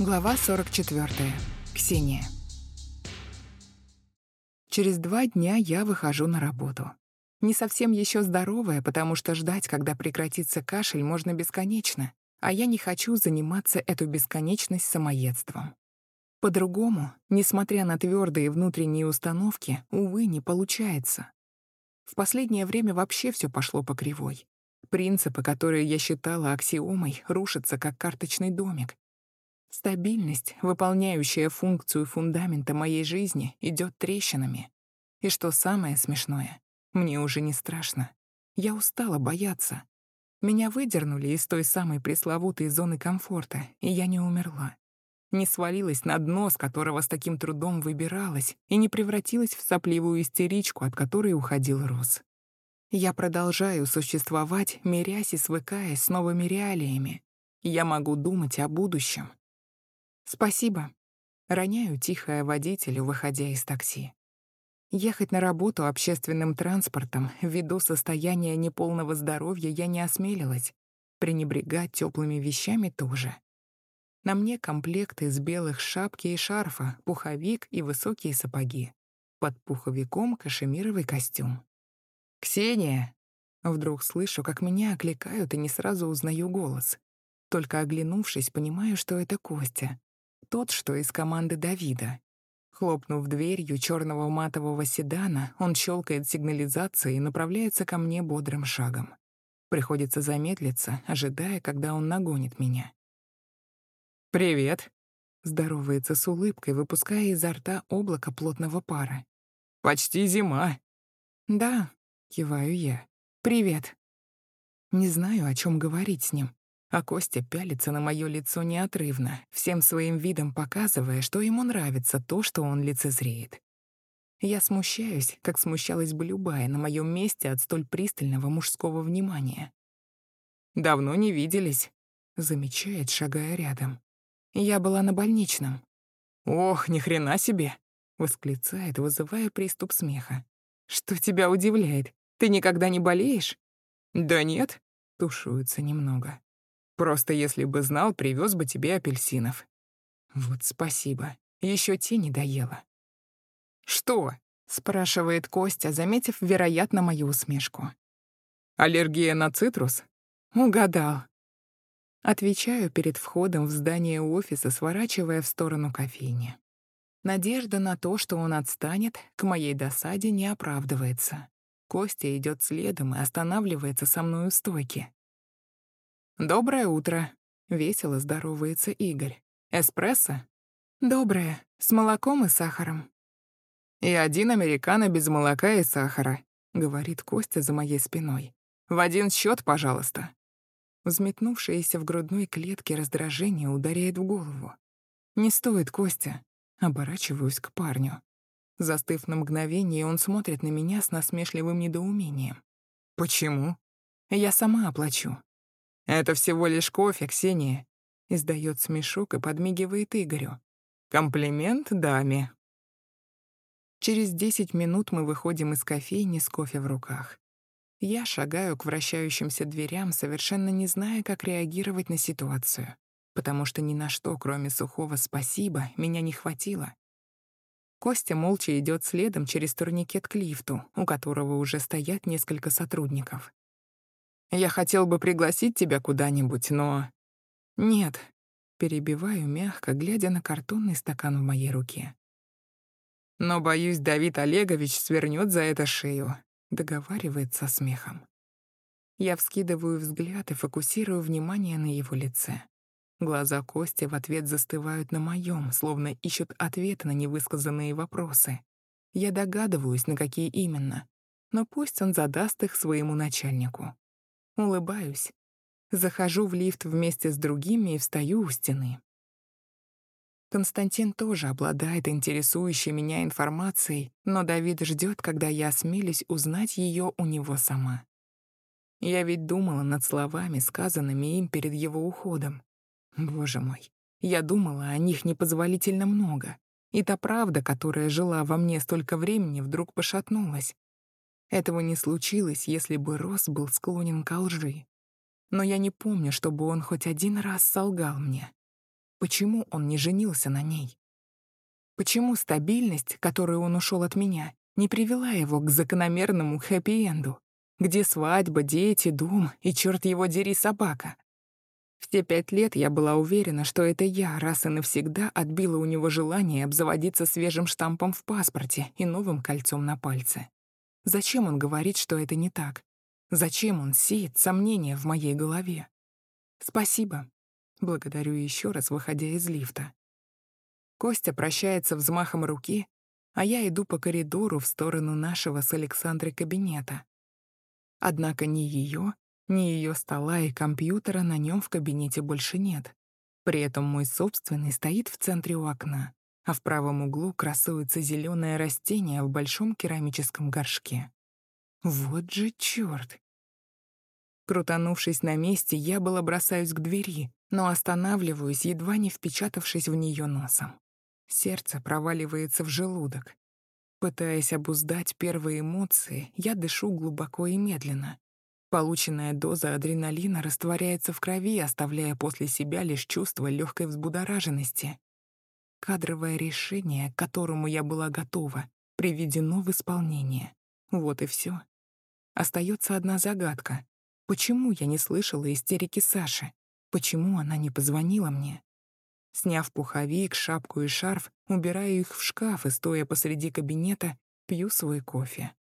Глава 44. Ксения. Через два дня я выхожу на работу. Не совсем еще здоровая, потому что ждать, когда прекратится кашель, можно бесконечно, а я не хочу заниматься эту бесконечность самоедством. По-другому, несмотря на твердые внутренние установки, увы, не получается. В последнее время вообще все пошло по кривой. Принципы, которые я считала аксиомой, рушатся как карточный домик. Стабильность, выполняющая функцию фундамента моей жизни, идет трещинами. И что самое смешное, мне уже не страшно. Я устала бояться. Меня выдернули из той самой пресловутой зоны комфорта, и я не умерла. Не свалилась на дно, с которого с таким трудом выбиралась, и не превратилась в сопливую истеричку, от которой уходил Рос. Я продолжаю существовать, мирясь и свыкаясь с новыми реалиями. Я могу думать о будущем. Спасибо. Роняю тихое водителю, выходя из такси. Ехать на работу общественным транспортом ввиду состояния неполного здоровья я не осмелилась. Пренебрегать теплыми вещами тоже. На мне комплект из белых шапки и шарфа, пуховик и высокие сапоги. Под пуховиком кашемировый костюм. «Ксения!» Вдруг слышу, как меня окликают, и не сразу узнаю голос. Только оглянувшись, понимаю, что это Костя. Тот, что из команды Давида. Хлопнув дверью черного матового седана, он щелкает сигнализацией и направляется ко мне бодрым шагом. Приходится замедлиться, ожидая, когда он нагонит меня. «Привет!» — здоровается с улыбкой, выпуская изо рта облако плотного пара. «Почти зима!» «Да, Киваю я. «Привет». Не знаю, о чем говорить с ним, а Костя пялится на мое лицо неотрывно, всем своим видом показывая, что ему нравится то, что он лицезреет. Я смущаюсь, как смущалась бы любая на моем месте от столь пристального мужского внимания. «Давно не виделись», — замечает, шагая рядом. «Я была на больничном». «Ох, ни хрена себе!» — восклицает, вызывая приступ смеха. «Что тебя удивляет? Ты никогда не болеешь? Да нет, тушуется немного. Просто если бы знал, привез бы тебе апельсинов. Вот спасибо. Еще те не доела. Что? спрашивает Костя, заметив, вероятно, мою усмешку. Аллергия на цитрус? Угадал. Отвечаю перед входом в здание офиса, сворачивая в сторону кофейни. Надежда на то, что он отстанет, к моей досаде не оправдывается. Костя идет следом и останавливается со мной у стойки. «Доброе утро», — весело здоровается Игорь. «Эспрессо?» «Доброе, с молоком и сахаром». «И один американо без молока и сахара», — говорит Костя за моей спиной. «В один счет, пожалуйста». Взметнувшееся в грудной клетке раздражение ударяет в голову. «Не стоит, Костя». Оборачиваюсь к парню. Застыв на мгновение, он смотрит на меня с насмешливым недоумением. «Почему?» «Я сама оплачу». «Это всего лишь кофе, Ксения», — издает смешок и подмигивает Игорю. «Комплимент даме». Через десять минут мы выходим из кофейни с кофе в руках. Я шагаю к вращающимся дверям, совершенно не зная, как реагировать на ситуацию, потому что ни на что, кроме сухого «спасибо», меня не хватило. Костя молча идет следом через турникет к лифту, у которого уже стоят несколько сотрудников. «Я хотел бы пригласить тебя куда-нибудь, но...» «Нет», — перебиваю мягко, глядя на картонный стакан в моей руке. «Но, боюсь, Давид Олегович свернет за это шею», — договаривает со смехом. Я вскидываю взгляд и фокусирую внимание на его лице. Глаза Кости в ответ застывают на моем, словно ищут ответ на невысказанные вопросы. Я догадываюсь, на какие именно, но пусть он задаст их своему начальнику. Улыбаюсь. Захожу в лифт вместе с другими и встаю у стены. Константин тоже обладает интересующей меня информацией, но Давид ждет, когда я осмелюсь узнать ее у него сама. Я ведь думала над словами, сказанными им перед его уходом. Боже мой, я думала о них непозволительно много. И та правда, которая жила во мне столько времени, вдруг пошатнулась. Этого не случилось, если бы Рос был склонен ко лжи. Но я не помню, чтобы он хоть один раз солгал мне. Почему он не женился на ней? Почему стабильность, которую он ушел от меня, не привела его к закономерному хэппи-энду, где свадьба, дети, дом и, черт его дери, собака? В те пять лет я была уверена, что это я раз и навсегда отбила у него желание обзаводиться свежим штампом в паспорте и новым кольцом на пальце. Зачем он говорит, что это не так? Зачем он сеет сомнения в моей голове? Спасибо. Благодарю еще раз, выходя из лифта. Костя прощается взмахом руки, а я иду по коридору в сторону нашего с Александрой кабинета. Однако ни ее, ни ее стола и компьютера на нем в кабинете больше нет. При этом мой собственный стоит в центре у окна, а в правом углу красуется зеленое растение в большом керамическом горшке. Вот же черт! Крутанувшись на месте, я было бросаюсь к двери, но останавливаюсь, едва не впечатавшись в нее носом. Сердце проваливается в желудок. Пытаясь обуздать первые эмоции, я дышу глубоко и медленно, Полученная доза адреналина растворяется в крови, оставляя после себя лишь чувство легкой взбудораженности. Кадровое решение, к которому я была готова, приведено в исполнение. Вот и все. Остается одна загадка. Почему я не слышала истерики Саши? Почему она не позвонила мне? Сняв пуховик, шапку и шарф, убираю их в шкаф и, стоя посреди кабинета, пью свой кофе.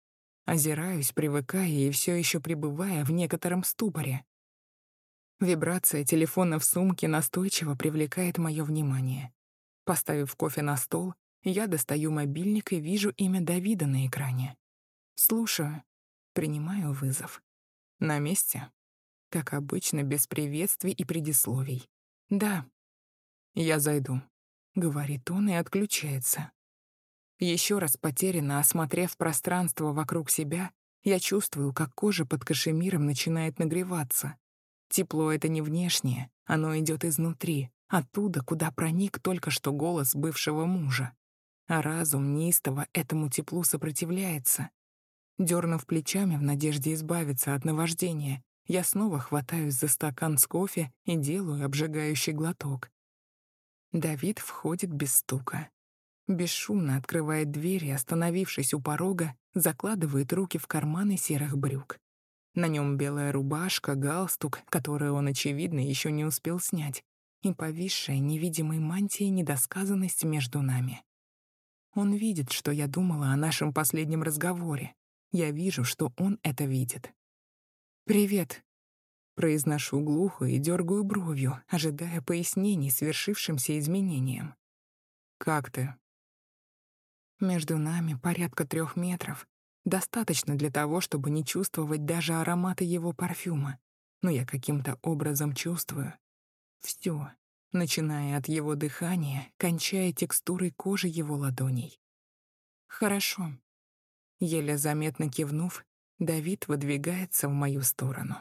Озираюсь, привыкая и все еще пребывая в некотором ступоре. Вибрация телефона в сумке настойчиво привлекает мое внимание. Поставив кофе на стол, я достаю мобильник и вижу имя Давида на экране. Слушаю. Принимаю вызов. На месте. Как обычно, без приветствий и предисловий. «Да». «Я зайду», — говорит он и отключается. Еще раз потерянно осмотрев пространство вокруг себя, я чувствую, как кожа под кашемиром начинает нагреваться. Тепло — это не внешнее, оно идет изнутри, оттуда, куда проник только что голос бывшего мужа. А разум неистово этому теплу сопротивляется. Дернув плечами в надежде избавиться от наваждения, я снова хватаюсь за стакан с кофе и делаю обжигающий глоток. Давид входит без стука. Бесшумно открывает дверь и, остановившись у порога, закладывает руки в карманы серых брюк. На нем белая рубашка, галстук, который он, очевидно, еще не успел снять, и повисшая невидимой мантией недосказанность между нами. Он видит, что я думала о нашем последнем разговоре. Я вижу, что он это видит. «Привет», — произношу глухо и дергаю бровью, ожидая пояснений свершившимся изменениям. «Как ты?» Между нами порядка трех метров. Достаточно для того, чтобы не чувствовать даже аромата его парфюма. Но я каким-то образом чувствую. Все, начиная от его дыхания, кончая текстурой кожи его ладоней. Хорошо. Еле заметно кивнув, Давид выдвигается в мою сторону.